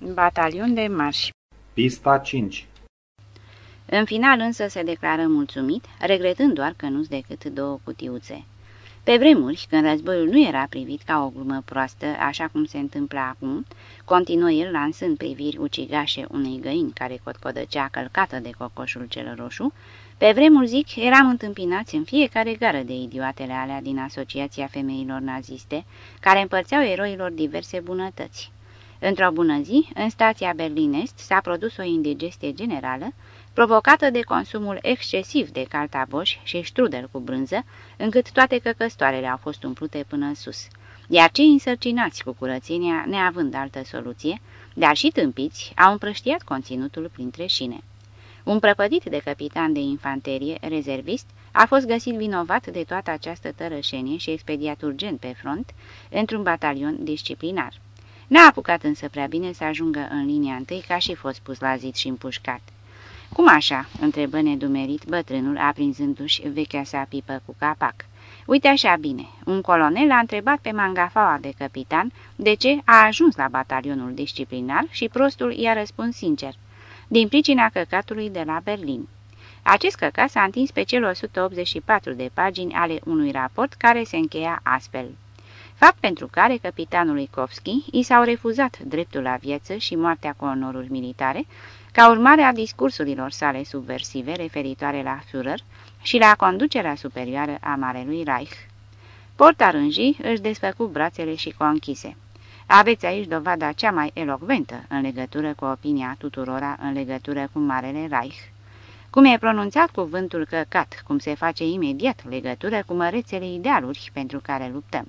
Batalion de marș Pista 5 În final însă se declară mulțumit, regretând doar că nu-s decât două cutiuțe. Pe vremuri, când războiul nu era privit ca o glumă proastă, așa cum se întâmplă acum, continuă el lansând priviri ucigașe unei găini care cotcodăcea călcată de cocoșul cel roșu, pe vremuri, zic, eram întâmpinați în fiecare gară de idioatele alea din Asociația Femeilor Naziste, care împărțeau eroilor diverse bunătăți. Într-o bună zi, în stația Berlin-Est s-a produs o indigestie generală, provocată de consumul excesiv de caltaboș și strudel cu brânză, încât toate căcăstoarele au fost umplute până sus. Iar cei însărcinați cu curățenia, neavând altă soluție, dar și tâmpiți, au împrăștiat conținutul printre șine. Un prăpădit de capitan de infanterie, rezervist, a fost găsit vinovat de toată această tărășenie și expediat urgent pe front într-un batalion disciplinar. N-a apucat însă prea bine să ajungă în linia întâi ca și fost pus la zid și împușcat. Cum așa?" întrebă nedumerit bătrânul, aprinzându-și vechea sa pipă cu capac. Uite așa bine, un colonel a întrebat pe mangafaua de capitan de ce a ajuns la batalionul disciplinar și prostul i-a răspuns sincer, din pricina căcatului de la Berlin. Acest căcat s-a întins pe cel 184 de pagini ale unui raport care se încheia astfel fapt pentru care capitanului Kovski i s-au refuzat dreptul la viață și moartea cu onoruri militare, ca urmare a discursurilor sale subversive referitoare la Führer și la conducerea superioară a Marelui Reich. Portarânjii își desfăcu brațele și conchise. Aveți aici dovada cea mai elocventă în legătură cu opinia tuturora în legătură cu Marele Reich. Cum e pronunțat cuvântul căcat, cum se face imediat legătură cu mărețele idealuri pentru care luptăm.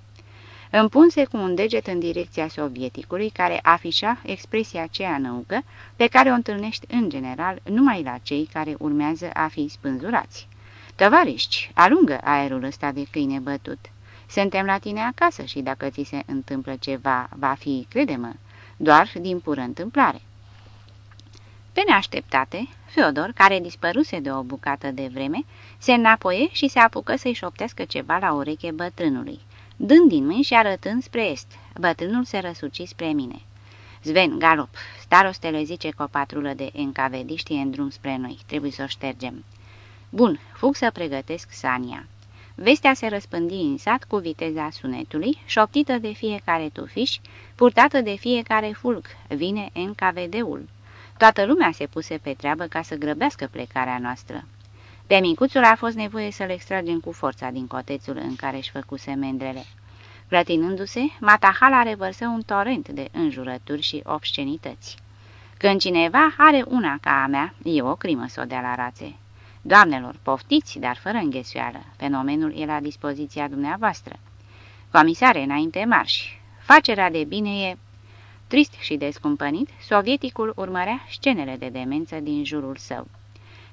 Împunse cu un deget în direcția sovieticului, care afișa expresia aceea năucă pe care o întâlnești în general numai la cei care urmează a fi spânzurați. Tăvariști, alungă aerul ăsta de câine bătut. Suntem la tine acasă și dacă ți se întâmplă ceva, va fi, crede-mă, doar din pură întâmplare. Pe neașteptate, Feodor, care dispăruse de o bucată de vreme, se înapoie și se apucă să-i șoptească ceva la ureche bătrânului dând din mâini și arătând spre est. Bătrânul se răsuci spre mine. Sven, galop, starostele zice că o patrulă de încavediști e în drum spre noi, trebuie să o ștergem. Bun, fug să pregătesc Sania. Vestea se răspândi în sat cu viteza sunetului, șoptită de fiecare tufiș, purtată de fiecare fulg, vine NKVD-ul. Toată lumea se puse pe treabă ca să grăbească plecarea noastră. Pe micuțul a fost nevoie să-l extragem cu forța din cotețul în care își făcuse mendrele. Grătinându-se, Matahala revărsă un torent de înjurături și obscenități. Când cineva are una ca a mea, e o crimă să o dea la rațe. Doamnelor, poftiți, dar fără înghesuială. Fenomenul e la dispoziția dumneavoastră. Comisare, înainte marși. Facerea de bine e... Trist și descumpănit, sovieticul urmărea scenele de demență din jurul său.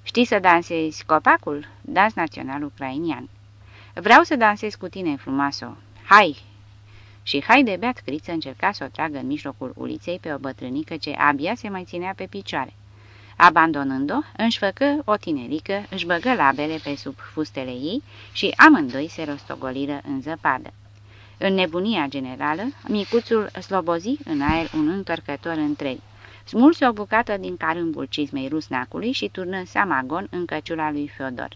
Știi să dansezi copacul? Dans național ucrainian. Vreau să dansez cu tine, frumoasă. Hai! Și hai de beat criță încerca să o tragă în mijlocul uliței pe o bătrânică ce abia se mai ținea pe picioare. Abandonând-o, își făcă o tinerică, își băgă labele pe sub fustele ei și amândoi se rostogoliră în zăpadă. În nebunia generală, micuțul slobozi în aer un întorcător întreg smulse o bucată din carâmbul cizmei rusnacului și turnă samagon în căciula lui Feodor.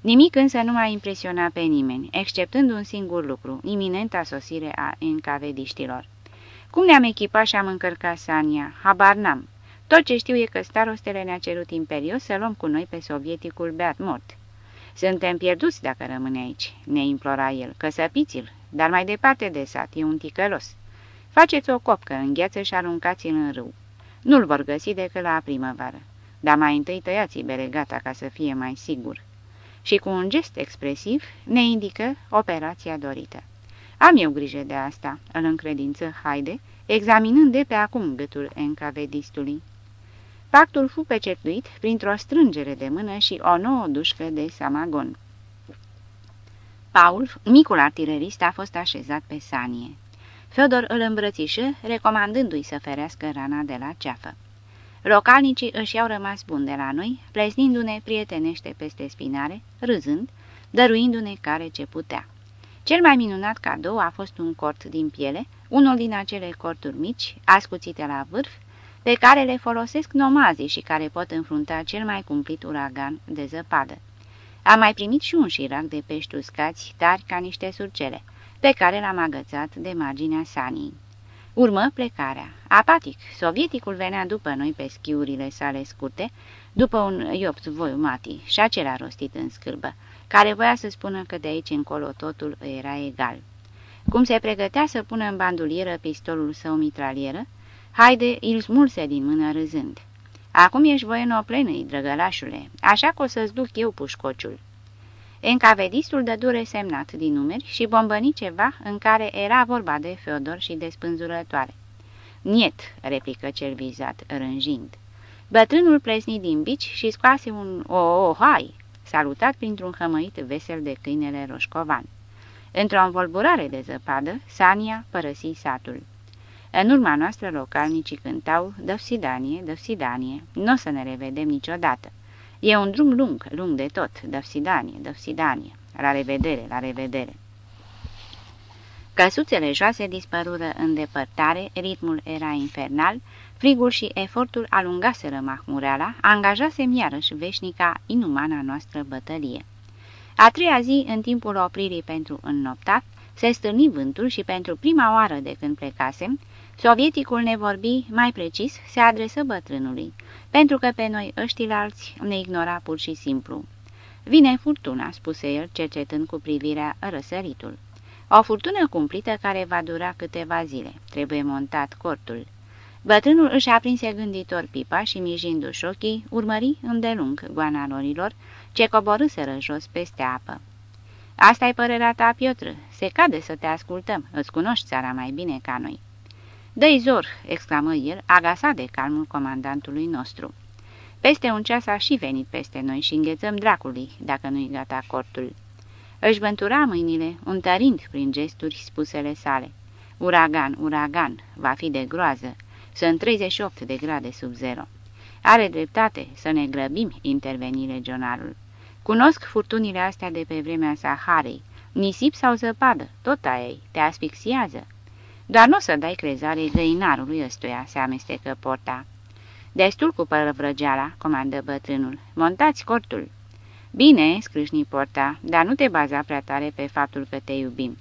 Nimic însă nu mai impresiona pe nimeni, exceptând un singur lucru, iminenta sosire a încavediștilor. Cum ne-am echipat și am încărcat Sania? Habar n-am. Tot ce știu e că starostele ne-a cerut imperios să luăm cu noi pe sovieticul beat mort. Suntem pierduți dacă rămâne aici, ne implora el, că săpiți-l, dar mai departe de sat, e un ticălos. Faceți o copcă, îngheață și aruncați-l în râu. Nu-l vor găsi decât la primăvară, dar mai întâi tăiați beregata ca să fie mai sigur. Și cu un gest expresiv ne indică operația dorită. Am eu grijă de asta, îl încredință Haide, examinând de pe acum gâtul encavedistului. Pactul fu pecetuit printr-o strângere de mână și o nouă dușcă de samagon. Paul, micul artilerist, a fost așezat pe sanie. Fedor îl îmbrățișă, recomandându-i să ferească rana de la ceafă. Localnicii își au rămas buni de la noi, plesnindu-ne prietenește peste spinare, râzând, dăruindu-ne care ce putea. Cel mai minunat cadou a fost un cort din piele, unul din acele corturi mici, ascuțite la vârf, pe care le folosesc nomazii și care pot înfrunta cel mai cumplit uragan de zăpadă. Am mai primit și un șirac de pești uscați, tari ca niște surcele, pe care l-am agățat de marginea sanii. Urmă plecarea. Apatic, sovieticul venea după noi pe schiurile sale scurte, după un iopt voiu mati și acela rostit în scârbă, care voia să spună că de aici încolo totul era egal. Cum se pregătea să pună în bandulieră pistolul său mitralieră, Haide îl smulse din mână râzând. Acum ești voienoplenăi, drăgălașule, așa că o să-ți duc eu pușcociul." Encavedistul dă dure semnat din numeri și bombăni ceva în care era vorba de Feodor și de spânzurătoare. Niet, replică cel vizat, rânjind. Bătrânul plesni din bici și scoase un o-o-hai, salutat printr-un hămăit vesel de câinele roșcovan. Într-o învolburare de zăpadă, Sania părăsi satul. În urma noastră localnicii cântau Dăfsidanie, Dăfsidanie, nu o să ne revedem niciodată. E un drum lung, lung de tot, Dăfsidanie, Dăfsidanie, la revedere, la revedere. Căsuțele joase dispărură în depărtare, ritmul era infernal, frigul și efortul alungaseră mahmureala, angajasem iarăși veșnica, inumana noastră bătălie. A treia zi, în timpul opririi pentru înnoptat, se stârni vântul și pentru prima oară de când plecasem, Sovieticul ne vorbi, mai precis, se adresă bătrânului, pentru că pe noi ăștilalți ne ignora pur și simplu. Vine furtuna, spuse el, cercetând cu privirea răsăritul. O furtună cumplită care va dura câteva zile. Trebuie montat cortul. Bătrânul își aprinse gânditor pipa și, mijindu-și ochii, urmări îndelung goana lorilor, ce coborâseră jos peste apă. Asta-i părerea ta, Piotr. Se cade să te ascultăm. Îți cunoști țara mai bine ca noi." Dă-i zor!" exclamă el, agasat de calmul comandantului nostru. Peste un ceas a și venit peste noi și înghețăm dracului, dacă nu-i gata cortul." Își vântura mâinile, untărind prin gesturi spusele sale. Uragan, uragan, va fi de groază. Sunt 38 de grade sub zero. Are dreptate să ne grăbim, interveni legionarul. Cunosc furtunile astea de pe vremea Saharei. Nisip sau zăpadă, tot aia ei, te asfixiază. Dar nu o să dai crezare găinarului ăstuia, se amestecă porta. Destul cu părăvrăgeala, comandă bătrânul. Montați cortul. Bine, scrâșni porta, dar nu te baza prea tare pe faptul că te iubim.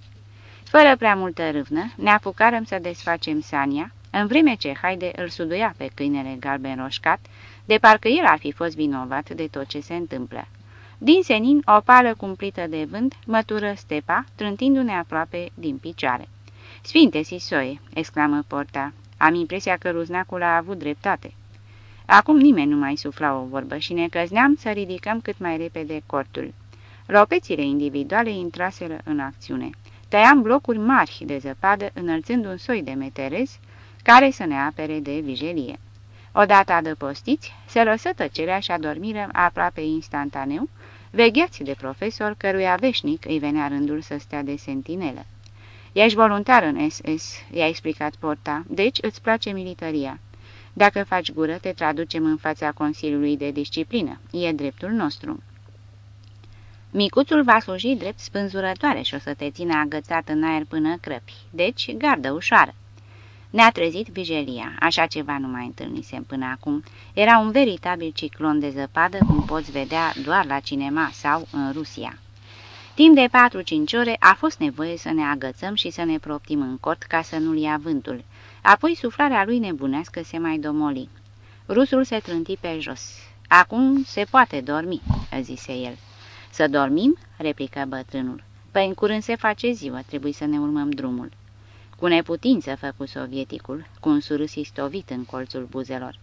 Fără prea multă râvnă, ne apucarăm să desfacem Sania, în vreme ce Haide îl suduia pe câinele galben roșcat, de parcă el ar fi fost vinovat de tot ce se întâmplă. Din senin, o pală cumplită de vânt mătură stepa, trântindu-ne aproape din picioare. Sfinte Sisoie!" exclamă Porta. Am impresia că ruznacul a avut dreptate." Acum nimeni nu mai sufla o vorbă și ne căzneam să ridicăm cât mai repede cortul. Ropețile individuale intraseră în acțiune. Tăiam blocuri mari de zăpadă, înălțând un soi de meterez care să ne apere de vijelie. Odată adăpostiți, se lăsă tăcerea și adormiră aproape instantaneu, vegheați de profesor căruia veșnic îi venea rândul să stea de sentinelă. Ești voluntar în SS, i-a explicat Porta, deci îți place militaria. Dacă faci gură, te traducem în fața Consiliului de Disciplină. E dreptul nostru. Micuțul va sluji drept spânzurătoare și o să te țină agățat în aer până crăpi, deci gardă ușoară. Ne-a trezit vigilia, așa ceva nu mai întâlnisem până acum. Era un veritabil ciclon de zăpadă, cum poți vedea doar la cinema sau în Rusia. Timp de 4-5 ore a fost nevoie să ne agățăm și să ne proptim în cort ca să nu-l ia vântul. Apoi suflarea lui nebunească se mai domoli. Rusul se trânti pe jos. Acum se poate dormi," zise el. Să dormim?" replică bătrânul. Păi în curând se face ziua, trebuie să ne urmăm drumul." Cu neputință făcu sovieticul, cu un surâs istovit în colțul buzelor.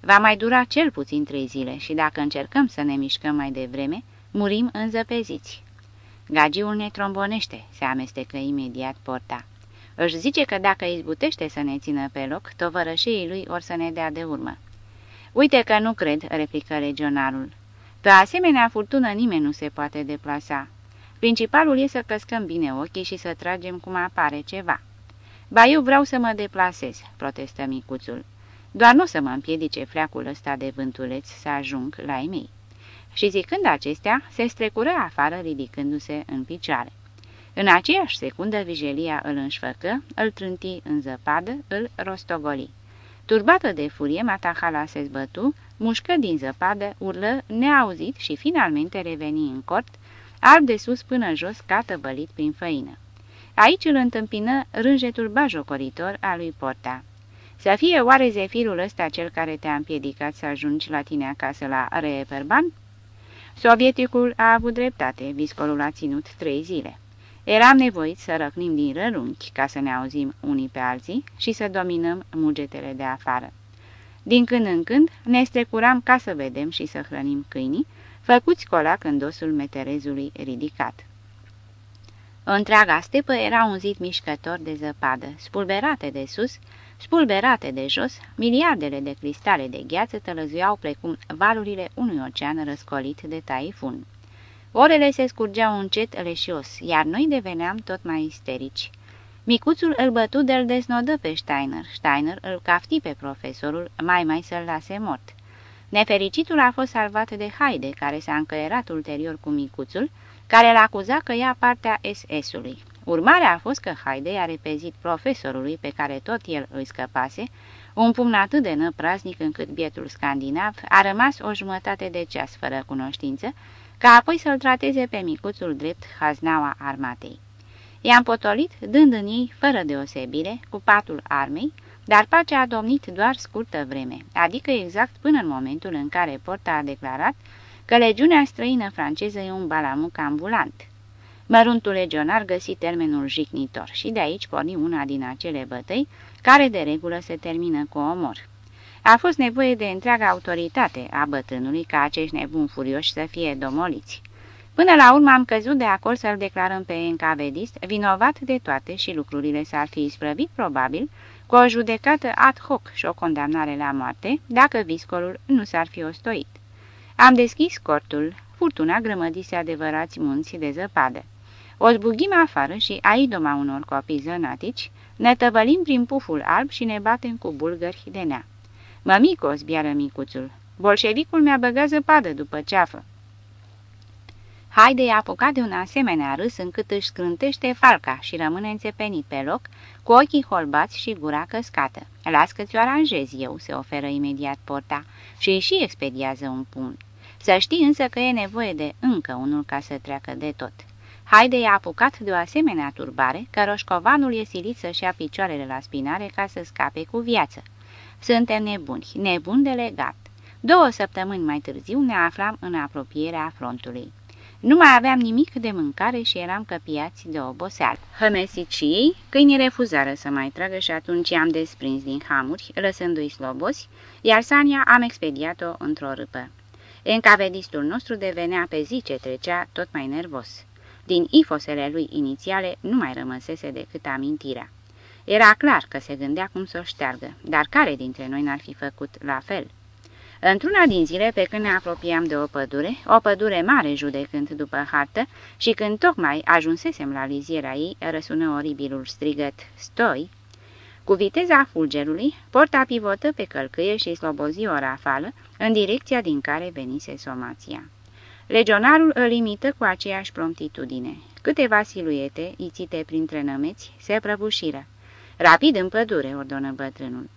Va mai dura cel puțin trei zile și dacă încercăm să ne mișcăm mai devreme, murim înzăpeziți. Gagiul ne trombonește, se amestecă imediat porta. Își zice că dacă izbutește să ne țină pe loc, tovărășii lui or să ne dea de urmă. Uite că nu cred, replică legionarul. Pe asemenea furtună nimeni nu se poate deplasa. Principalul e să căscăm bine ochii și să tragem cum apare ceva. Ba eu vreau să mă deplasez, protestă micuțul. Doar nu să mă împiedice fleacul ăsta de vântuleț să ajung la ei mei. Și zicând acestea, se strecură afară ridicându-se în picioare. În aceeași secundă, vigilia îl înșfăcă, îl trânti în zăpadă, îl rostogoli. Turbată de furie, Matahala se zbătu, mușcă din zăpadă, urlă, neauzit și finalmente reveni în cort, alb de sus până jos, ca tăbălit prin făină. Aici îl întâmpină rânjetul bajocoritor al lui Porta. Să fie oare zefirul ăsta cel care te-a împiedicat să ajungi la tine acasă la Reeperban? Sovieticul a avut dreptate, viscolul a ținut trei zile. Eram nevoiți să răcnim din rărunchi ca să ne auzim unii pe alții și să dominăm mugetele de afară. Din când în când ne strecuram ca să vedem și să hrănim câinii, făcuți colac în dosul meterezului ridicat. Întreaga stepă era un zid mișcător de zăpadă, spulberate de sus, spulberate de jos, miliardele de cristale de gheață tălăzuiau precum valurile unui ocean răscolit de taifun. Orele se scurgeau încet leșios, iar noi deveneam tot mai isterici. Micuțul îl bătu de-l desnodă pe Steiner. Steiner îl cafti pe profesorul, mai mai să-l lase mort. Nefericitul a fost salvat de Haide, care s-a încăierat ulterior cu micuțul, care l acuza că ia partea SS-ului. Urmarea a fost că Haide a repezit profesorului pe care tot el îi scăpase, un pumn atât de năpraznic încât bietul scandinav a rămas o jumătate de ceas fără cunoștință, ca apoi să-l trateze pe micuțul drept haznaua armatei. I-am potolit, dând în ei, fără deosebire, cu patul armei, dar pacea a domnit doar scurtă vreme, adică exact până în momentul în care Porta a declarat că legiunea străină franceză e un balamuc ambulant. Măruntul legionar găsi termenul jignitor și de aici porni una din acele bătăi care de regulă se termină cu omor. A fost nevoie de întreaga autoritate a bătrânului ca acești nebuni furioși să fie domoliți. Până la urmă am căzut de acord să-l declarăm pe encavedist vinovat de toate și lucrurile s-ar fi isprăvit probabil cu o judecată ad hoc și o condamnare la moarte dacă viscolul nu s-ar fi ostoit. Am deschis cortul, furtuna grămădise adevărați munți de zăpadă. O zbughim afară și aidoma unor copii zănatici, ne tăvălim prin puful alb și ne batem cu bulgări de nea. Mămico, zbiară micuțul, bolșevicul mi-a băgat zăpadă după ceafă. Haide i-a apucat de un asemenea râs încât își scrântește falca și rămâne înțepenit pe loc, cu ochii holbați și gura căscată. Las că ți-o aranjez eu, se oferă imediat porta și îi și expediază un pumn. Să știi însă că e nevoie de încă unul ca să treacă de tot. Haide i-a apucat de o asemenea turbare că roșcovanul e silit să-și ia picioarele la spinare ca să scape cu viață. Suntem nebuni, nebuni de legat. Două săptămâni mai târziu ne aflam în apropierea frontului. Nu mai aveam nimic de mâncare și eram căpiați de oboseală. Hămesit și ei, câinii refuzară să mai tragă și atunci am desprins din hamuri, lăsându-i slobosi, iar Sania am expediat-o într-o râpă. Encavedistul nostru devenea pe zi ce trecea tot mai nervos. Din ifosele lui inițiale nu mai rămăsese decât amintirea. Era clar că se gândea cum să o șteargă, dar care dintre noi n-ar fi făcut la fel? Într-una din zile, pe când ne apropiam de o pădure, o pădure mare judecând după hartă, și când tocmai ajunsesem la liziera ei, răsună oribilul strigăt, Stoi! Cu viteza fulgerului, porta pivotă pe călcâie și slobozi o rafală în direcția din care venise somația. Legionarul îl imită cu aceeași promptitudine. Câteva siluete, ițite printre nămeți, se prăbușiră. Rapid în pădure, ordonă bătrânul.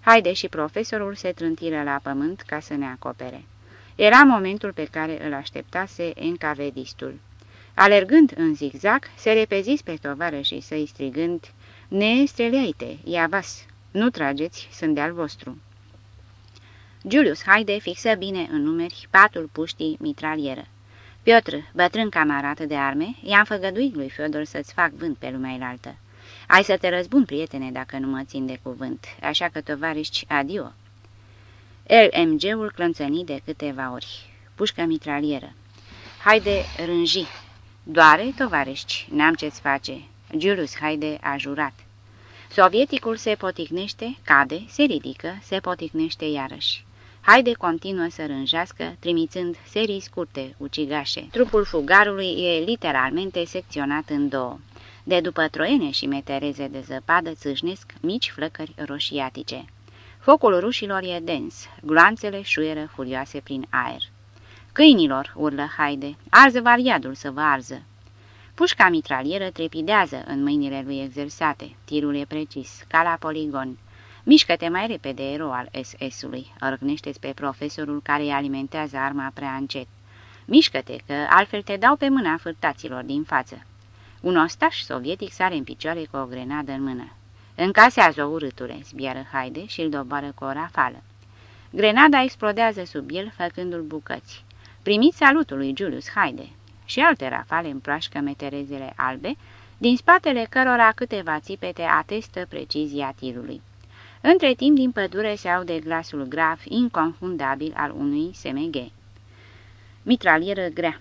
Haide și profesorul se trântiră la pământ ca să ne acopere. Era momentul pe care îl așteptase encavedistul. Alergând în zigzag, se repezi pe tovarășii săi strigând, Ne streleaite, iavas, nu trageți, sunt de-al vostru. Julius Haide fixă bine în numeri patul puștii mitralieră. Piotr, bătrân camarat de arme, i-am făgăduit lui Fiodor să-ți fac vânt pe lumea elaltă. Ai să te răzbun, prietene, dacă nu mă țin de cuvânt, așa că, tovariști, adio." LMG-ul clănțăni de câteva ori. Pușcă mitralieră. Haide, rânji. Doare, tovariști, n-am ce-ți face. Julius Haide a jurat. Sovieticul se poticnește, cade, se ridică, se poticnește iarăși. Haide continuă să rânjească, trimițând serii scurte, ucigașe. Trupul fugarului e literalmente secționat în două. De după troiene și metereze de zăpadă țâșnesc mici flăcări roșiatice. Focul rușilor e dens, gloanțele șuieră furioase prin aer. Câinilor, urlă Haide, arză variadul să vă arză. Pușca mitralieră trepidează în mâinile lui exersate, tirul e precis, ca la poligon. Mișcă-te mai repede, erou al SS-ului, răgnește pe profesorul care îi alimentează arma prea încet. Mișcă-te, că altfel te dau pe mâna fârtaților din față. Un ostaș sovietic sare în picioare cu o grenadă în mână. Încasează-o urâture, zbiară Haide și îl doboară cu o rafală. Grenada explodează sub el, făcându-l bucăți. Primiți salutul lui Julius Haide și alte rafale împroașcă meterezele albe, din spatele cărora câteva țipete atestă precizia tirului. Între timp, din pădure se aude glasul grav, inconfundabil al unui SMG. Mitralieră grea.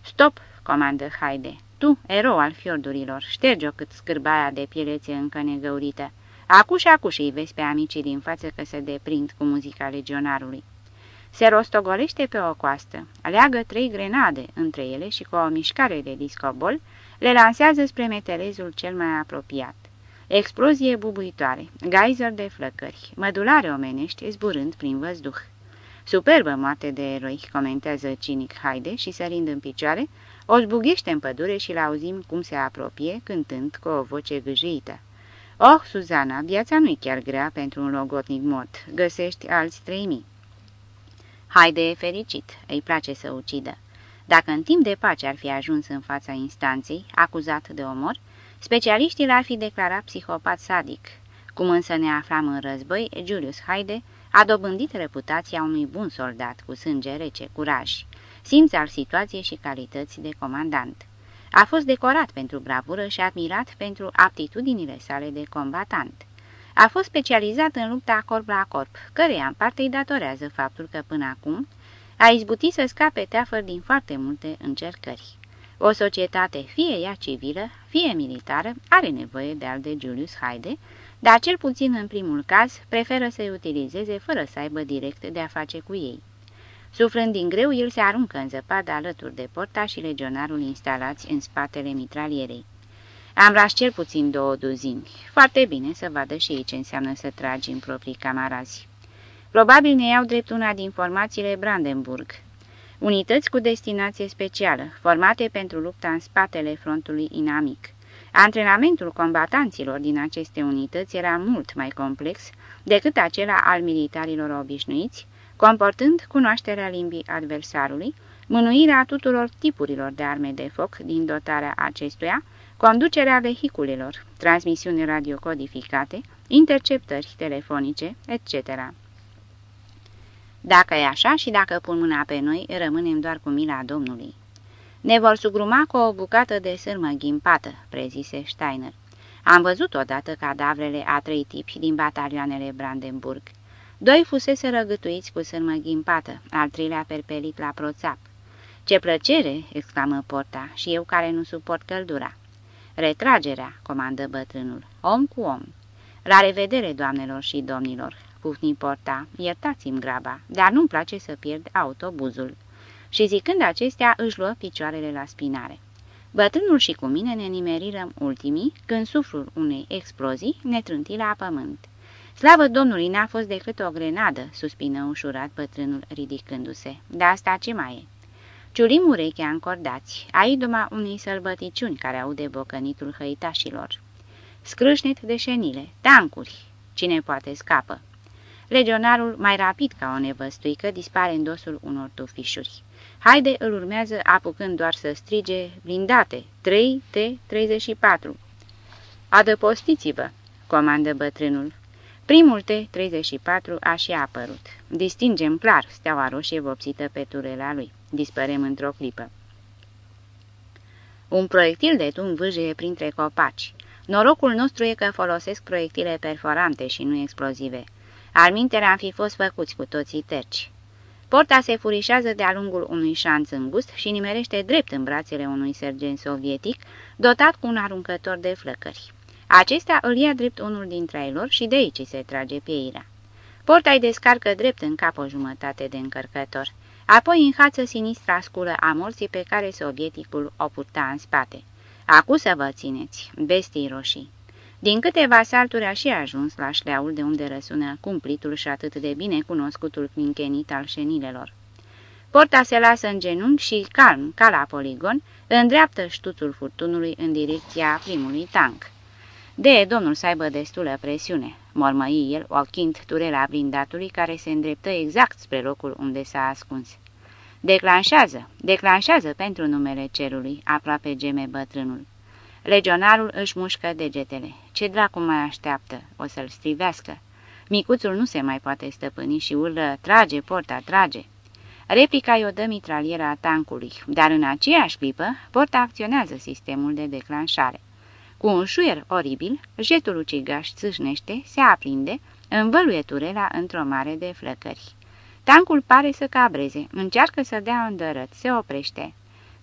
Stop, comandă Haide. Tu, erou al fiordurilor, șterge-o cât scârbaia de pielețe încă negăurită. Acuș și acuș și vezi pe amicii din față că se deprind cu muzica legionarului. Se rostogolește pe o coastă, aleagă trei grenade între ele și cu o mișcare de discobol le lansează spre metelezul cel mai apropiat. Explozie bubuitoare, geyser de flăcări, mădulare omenești zburând prin văzduh. Superbă moarte de eroi, comentează cinic Haide și sărind în picioare, o zbughește în pădure și l-auzim cum se apropie, cântând cu o voce gâjită. Oh, Suzana, viața nu-i chiar grea pentru un logotnic mort, găsești alți trei mii. Haide e fericit, îi place să ucidă. Dacă în timp de pace ar fi ajuns în fața instanței, acuzat de omor, specialiștii l-ar fi declarat psihopat sadic. Cum însă ne aflam în război, Julius Haide a dobândit reputația unui bun soldat cu sânge rece, curaj, simț al situației și calități de comandant. A fost decorat pentru bravură și admirat pentru aptitudinile sale de combatant. A fost specializat în lupta corp la corp, căreia în parte îi datorează faptul că până acum a izbutit să scape teafăr din foarte multe încercări. O societate, fie ea civilă, fie militară, are nevoie de al de Julius Haide, dar cel puțin în primul caz preferă să-i utilizeze fără să aibă direct de a face cu ei. Suflând din greu, el se aruncă în zăpadă alături de porta și legionarul instalați în spatele mitralierei. Am ras cel puțin două duzini. Foarte bine să vadă și ei ce înseamnă să tragi în proprii camarazi. Probabil ne iau drept una din formațiile Brandenburg. Unități cu destinație specială, formate pentru lupta în spatele frontului inamic. Antrenamentul combatanților din aceste unități era mult mai complex decât acela al militarilor obișnuiți, comportând cunoașterea limbii adversarului, mânuirea tuturor tipurilor de arme de foc din dotarea acestuia, conducerea vehiculelor, transmisiuni radiocodificate, interceptări telefonice, etc. Dacă e așa și dacă pun mâna pe noi, rămânem doar cu mila Domnului. Ne vor sugruma cu o bucată de sârmă ghimpată, prezise Steiner. Am văzut odată cadavrele a trei tipi din batalioanele Brandenburg. Doi fusese răgătuiți cu sârmă ghimpată, al treilea perpelit la proțap. Ce plăcere!" exclamă Porta, și eu care nu suport căldura. Retragerea, comandă bătrânul, om cu om. La revedere, doamnelor și domnilor, pufni Porta, iertați-mi graba, dar nu-mi place să pierd autobuzul. Și zicând acestea, își luă picioarele la spinare. Bătrânul și cu mine ne nimerirăm ultimii, când suflul unei explozii ne trânti la pământ. Slavă Domnului, n-a fost decât o grenadă, suspină ușurat bătrânul ridicându-se. De asta ce mai e? Ciulim urechea încordați, aiduma unei sălbăticiuni care aude bocănitul hăitașilor. Scrâșnet de șenile, tancuri, cine poate scapă. Legionarul, mai rapid ca o nevăstuică, dispare în dosul unor tufișuri. Haide îl urmează apucând doar să strige, blindate, 3T-34. Adăpostiți-vă, comandă bătrânul. Primul T-34 a și apărut. Distingem clar steaua roșie vopsită pe turela lui. Dispărem într-o clipă. Un proiectil de tun vâjie printre copaci. Norocul nostru e că folosesc proiectile perforante și nu explozive. Almintere am fi fost făcuți cu toții terci. Porta se furișează de-a lungul unui șanț îngust și nimerește drept în brațele unui sergent sovietic, dotat cu un aruncător de flăcări. Acesta îl ia drept unul dintre ei lor și de aici se trage pieirea. Porta îi descarcă drept în cap o jumătate de încărcător, apoi înhață sinistra sculă a morții pe care sovieticul o purta în spate. Acu să vă țineți, bestii roșii! Din câteva salturi a și ajuns la șleaul de unde răsună cumplitul și atât de bine cunoscutul quinchenit al șenilelor. Porta se lasă în genunchi și, calm, ca la poligon, îndreaptă ștuțul furtunului în direcția primului tank. De domnul să aibă destulă presiune, mormăi el, ochind turela blindatului care se îndreptă exact spre locul unde s-a ascuns. Declanșează, declanșează pentru numele cerului, aproape geme bătrânul. Legionarul își mușcă degetele. Ce dracu mai așteaptă? O să-l strivească. Micuțul nu se mai poate stăpâni și urlă, trage, porta, trage. Replica i-o dă mitraliera tancului, dar în aceeași clipă, porta acționează sistemul de declanșare. Cu un șuier oribil, jetul ucigaș țâșnește, se aprinde, învăluie turela într-o mare de flăcări. Tancul pare să cabreze, încearcă să dea îndărăt, se oprește.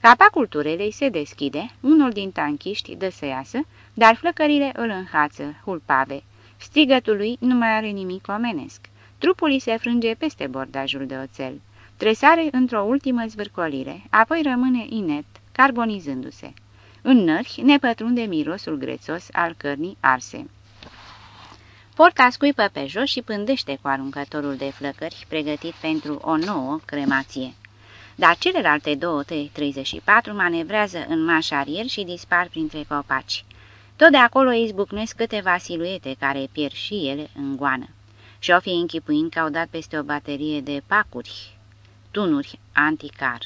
Capacul turelei se deschide, unul din tanchiști dă să iasă, dar flăcările îl înhață, hulpave. Strigătul lui nu mai are nimic omenesc. Trupul îi se frânge peste bordajul de oțel. Tresare într-o ultimă zvârcolire, apoi rămâne inert, carbonizându-se. În nări ne pătrunde mirosul grețos al cărnii arse. Porta scuipă pe jos și pândește cu aruncătorul de flăcări pregătit pentru o nouă cremație. Dar celelalte două T-34 manevrează în mașarier și dispar printre copaci. Tot de acolo izbucnesc câteva siluete care pierd și ele în goană. Șofii închipuind că au dat peste o baterie de pacuri, tunuri anticar.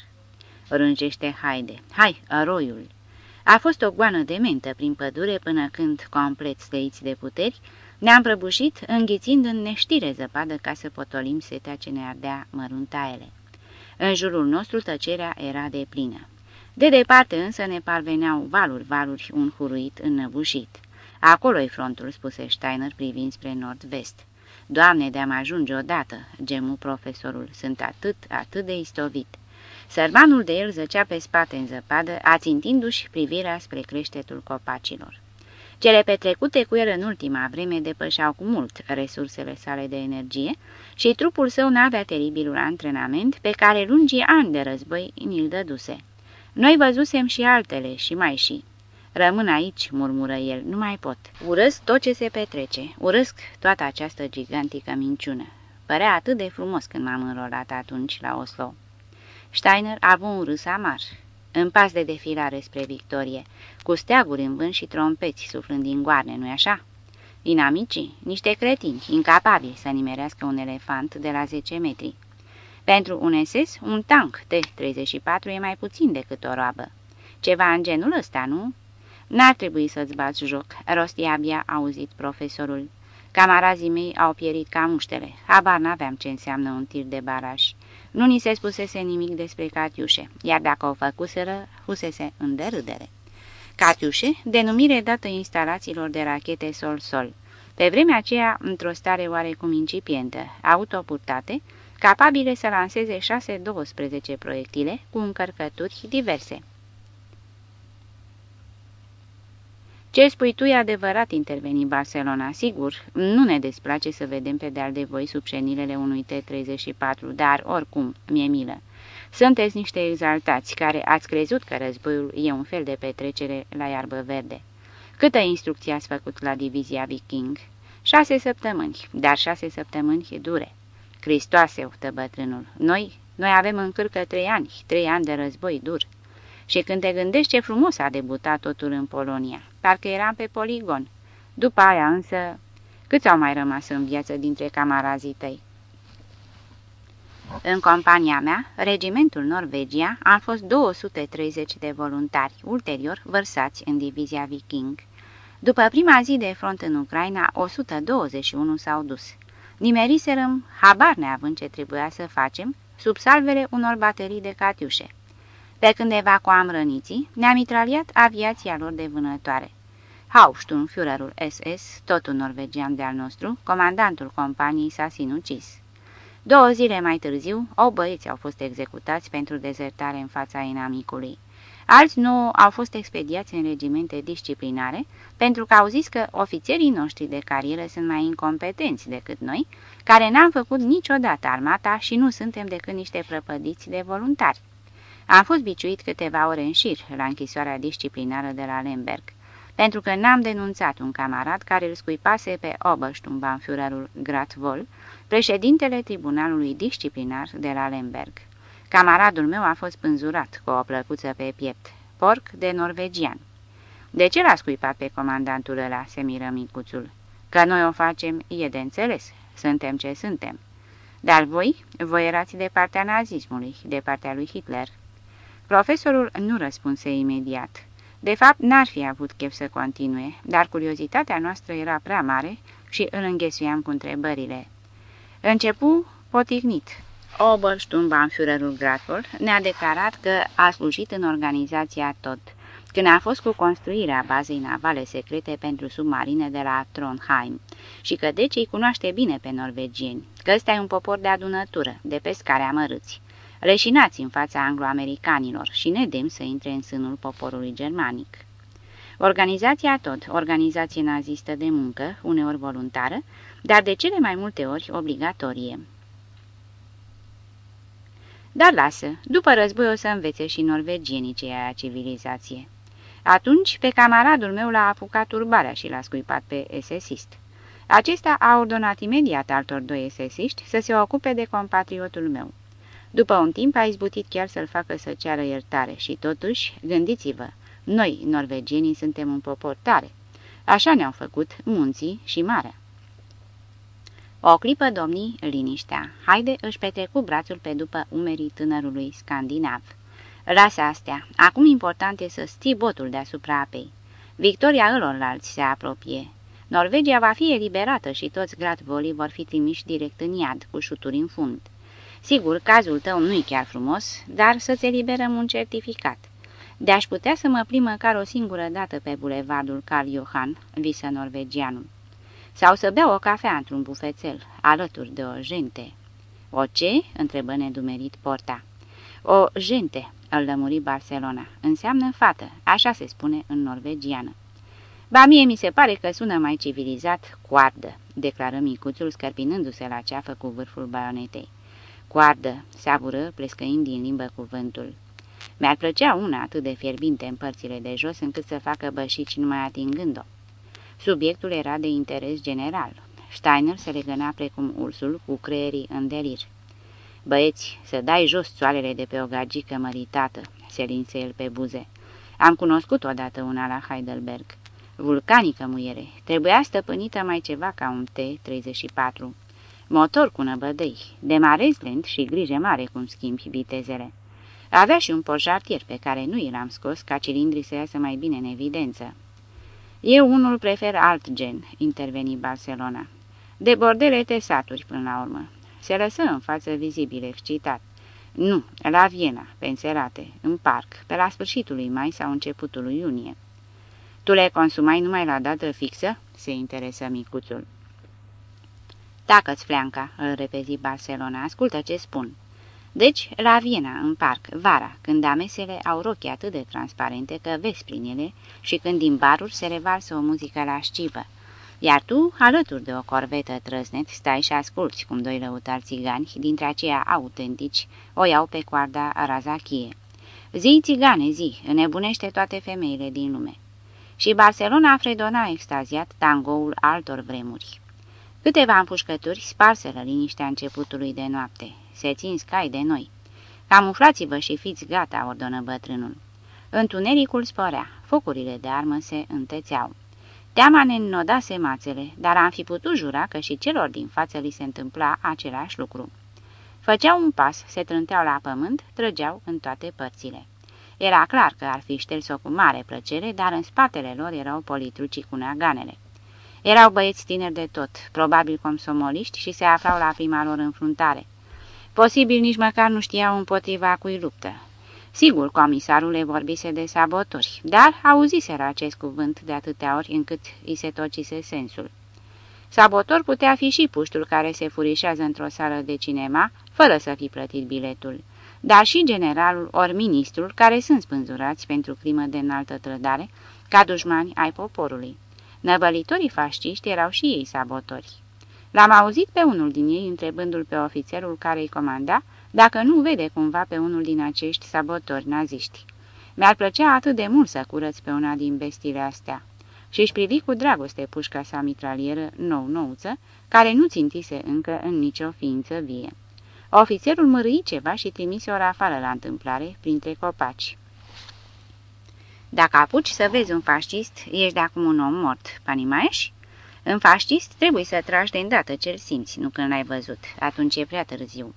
Rângește haide, hai, aroiul! A fost o goană de mentă prin pădure până când, complet stăiți de puteri, ne-am prăbușit, înghițind în neștire zăpadă ca să potolim setea ce ne ardea măruntaiele. În jurul nostru tăcerea era de plină. De departe însă ne parveneau valuri, valuri, un huruit înnăbușit. Acolo-i frontul, spuse Steiner privind spre nord-vest. Doamne, de-am ajunge odată, gemu profesorul, sunt atât, atât de istovit. Sărmanul de el zăcea pe spate în zăpadă, ațintindu-și privirea spre creștetul copacilor. Cele petrecute cu el în ultima vreme depășeau cu mult resursele sale de energie și trupul său n-avea teribilul antrenament pe care lungii ani de război ni-l dăduse. Noi văzusem și altele și mai și. Rămân aici, murmură el, nu mai pot. Urăsc tot ce se petrece, urăsc toată această gigantică minciună. Părea atât de frumos când m-am înrolat atunci la Oslo. Steiner a avut un râs amar. În pas de defilare spre victorie, cu steaguri în vânt și trompeți suflând din goarne, nu-i așa? Inamicii, niște cretini, incapabili să nimerească un elefant de la 10 metri. Pentru un SS, un tank T-34 e mai puțin decât o roabă. Ceva în genul ăsta, nu? N-ar trebui să-ți bați joc, rosti abia auzit profesorul. Camarazii mei au pierit ca muștele, habar n-aveam ce înseamnă un tir de baraj. Nu ni se spusese nimic despre Catiușe, iar dacă o făcuseră, fusese în derâdere. Catiușe, denumire dată instalațiilor de rachete Sol-Sol, pe vremea aceea într-o stare oarecum incipientă, autopurtate, capabile să lanseze 6-12 proiectile cu încărcături diverse. Ce spui tu e adevărat, interveni Barcelona. Sigur, nu ne desplace să vedem pe de-al de voi sub șenilele unui T-34, dar, oricum, mi-e milă. Sunteți niște exaltați care ați crezut că războiul e un fel de petrecere la iarbă verde. Câtă instrucție ați făcut la divizia Viking? Șase săptămâni, dar șase săptămâni dure. Cristoase, oftă bătrânul, noi, noi avem în cârcă trei ani, trei ani de război dur. Și când te gândești ce frumos a debutat totul în Polonia, parcă eram pe poligon. După aia însă, câți au mai rămas în viață dintre camarazii tăi? În compania mea, regimentul Norvegia, a fost 230 de voluntari, ulterior vărsați în divizia Viking. După prima zi de front în Ucraina, 121 s-au dus. Nimeriserăm, habar neavând ce trebuia să facem, sub salvele unor baterii de catiușe. Pe când evacuam răniții, ne-a mitraliat aviația lor de vânătoare. Hauptsturmführerul SS, tot un norvegian de-al nostru, comandantul companiei s-a sinucis. Două zile mai târziu, o băieți au fost executați pentru dezertare în fața inamicului. Alți nu au fost expediați în regimente disciplinare pentru că au zis că ofițerii noștri de carieră sunt mai incompetenți decât noi, care n-am făcut niciodată armata și nu suntem decât niște prăpădiți de voluntari. Am fost biciuit câteva ore în șir la închisoarea disciplinară de la Lemberg, pentru că n-am denunțat un camarad care îl scuipase pe Oberstumbanführerul Gratvol, președintele tribunalului disciplinar de la Lemberg. Camaradul meu a fost pânzurat cu o plăcuță pe piept, porc de norvegian. De ce l-a scuipat pe comandantul ăla, se miră micuțul? Că noi o facem e de înțeles, suntem ce suntem. Dar voi, voi erați de partea nazismului, de partea lui Hitler. Profesorul nu răspunse imediat. De fapt, n-ar fi avut chef să continue, dar curiozitatea noastră era prea mare și îl înghesuiam cu întrebările. Începu potignit. Obersturmbannführerul Gratford ne-a declarat că a slujit în organizația TOT, când a fost cu construirea bazei navale secrete pentru submarine de la Trondheim și că deci îi cunoaște bine pe norvegieni, că ăsta e un popor de adunătură, de pescare amărâți, leșinați în fața anglo-americanilor și nedem să intre în sânul poporului germanic. Organizația tot, organizație nazistă de muncă, uneori voluntară, dar de cele mai multe ori obligatorie. Dar lasă, după război o să învețe și norvegienii ce e aia civilizație. Atunci, pe camaradul meu l-a apucat turbarea și l-a scuipat pe esesist. Acesta a ordonat imediat altor doi esesiști să se ocupe de compatriotul meu. După un timp a izbutit chiar să-l facă să ceară iertare și totuși, gândiți-vă, noi, norvegienii, suntem un popor tare. Așa ne-au făcut munții și marea. O clipă, domnii, liniștea. Haide își petrecu brațul pe după umerii tânărului scandinav. Lasă astea. Acum important e să stii botul deasupra apei. Victoria ălorlalți se apropie. Norvegia va fi eliberată și toți gratvolii vor fi trimiși direct în iad, cu șuturi în fund. Sigur, cazul tău nu-i chiar frumos, dar să-ți eliberăm un certificat. De-aș putea să mă plim măcar o singură dată pe bulevardul Carl Johan, visă norvegianul. Sau să beau o cafea într-un bufețel, alături de o gente. O ce?" întrebă nedumerit Porta. O gente, îl lămuri Barcelona. Înseamnă fată, așa se spune în norvegiană. Ba mie mi se pare că sună mai civilizat coardă, declară micuțul scărpinându-se la ceafă cu vârful baionetei. Coardă, savură, plescăind din limbă cuvântul. Mi-ar plăcea una atât de fierbinte în părțile de jos încât să facă bășici numai atingând-o. Subiectul era de interes general. Steiner se legăna precum ursul cu creierii în delir. Băieți, să dai jos țoalele de pe o gagică măritată, se linse el pe buze. Am cunoscut odată una la Heidelberg. Vulcanică muiere, trebuia stăpânită mai ceva ca un T-34. Motor cu năbădăi, demarezi lent și grijă mare cum schimbi vitezele. Avea și un poșartier pe care nu i l-am scos ca cilindrii să iasă mai bine în evidență. Eu unul prefer alt gen, interveni Barcelona. De bordele te saturi până la urmă. Se lăsă în față vizibil excitat. Nu, la Viena, pe înserate, în parc, pe la sfârșitul lui mai sau începutul lui iunie. Tu le consumai numai la dată fixă?" se interesă micuțul. Tacă-ți fleanca," îl repezi Barcelona, ascultă ce spun." Deci, la Viena, în parc, vara, când amesele au rochi atât de transparente că vezi prin ele și când din baruri se revarsă o muzică la scipă, iar tu, alături de o corvetă trăsnet, stai și asculți cum doi lăutari țigani, dintre aceia autentici, o iau pe coarda razachie. Zi, țigane, zi, înnebunește toate femeile din lume. Și Barcelona fredona extaziat tangoul altor vremuri. Câteva împușcături sparseră liniștea începutului de noapte. Se țin scai de noi. Camuflați-vă și fiți gata, ordonă bătrânul. Întunericul sporea, focurile de armă se întețeau. Teama ne înnodase mațele, dar am fi putut jura că și celor din față li se întâmpla același lucru. Făceau un pas, se trânteau la pământ, trăgeau în toate părțile. Era clar că ar fi șters-o cu mare plăcere, dar în spatele lor erau politrucii cu neaganele. Erau băieți tineri de tot, probabil comsomoliști și se aflau la prima lor înfruntare. Posibil nici măcar nu știau împotriva cui luptă. Sigur, comisarul le vorbise de sabotori, dar auziseră acest cuvânt de atâtea ori încât îi se tocise sensul. Sabotor putea fi și puștul care se furișează într-o sală de cinema, fără să fi plătit biletul, dar și generalul ori ministrul care sunt spânzurați pentru crimă de înaltă trădare, ca dușmani ai poporului. Năvălitorii fasciști erau și ei sabotori. L-am auzit pe unul din ei întrebându-l pe ofițerul care îi comanda dacă nu vede cumva pe unul din acești sabotori naziști. Mi-ar plăcea atât de mult să curăț pe una din bestile astea. Și își privi cu dragoste pușca sa mitralieră nou-nouță, care nu țintise încă în nicio ființă vie. Ofițerul mărâi ceva și trimise o rafală la întâmplare printre copaci. Dacă apuci să vezi un fascist, ești de acum un om mort, Panimaeș? În fascist trebuie să tragi de îndată ce-l simți, nu când l-ai văzut. Atunci e prea târziu.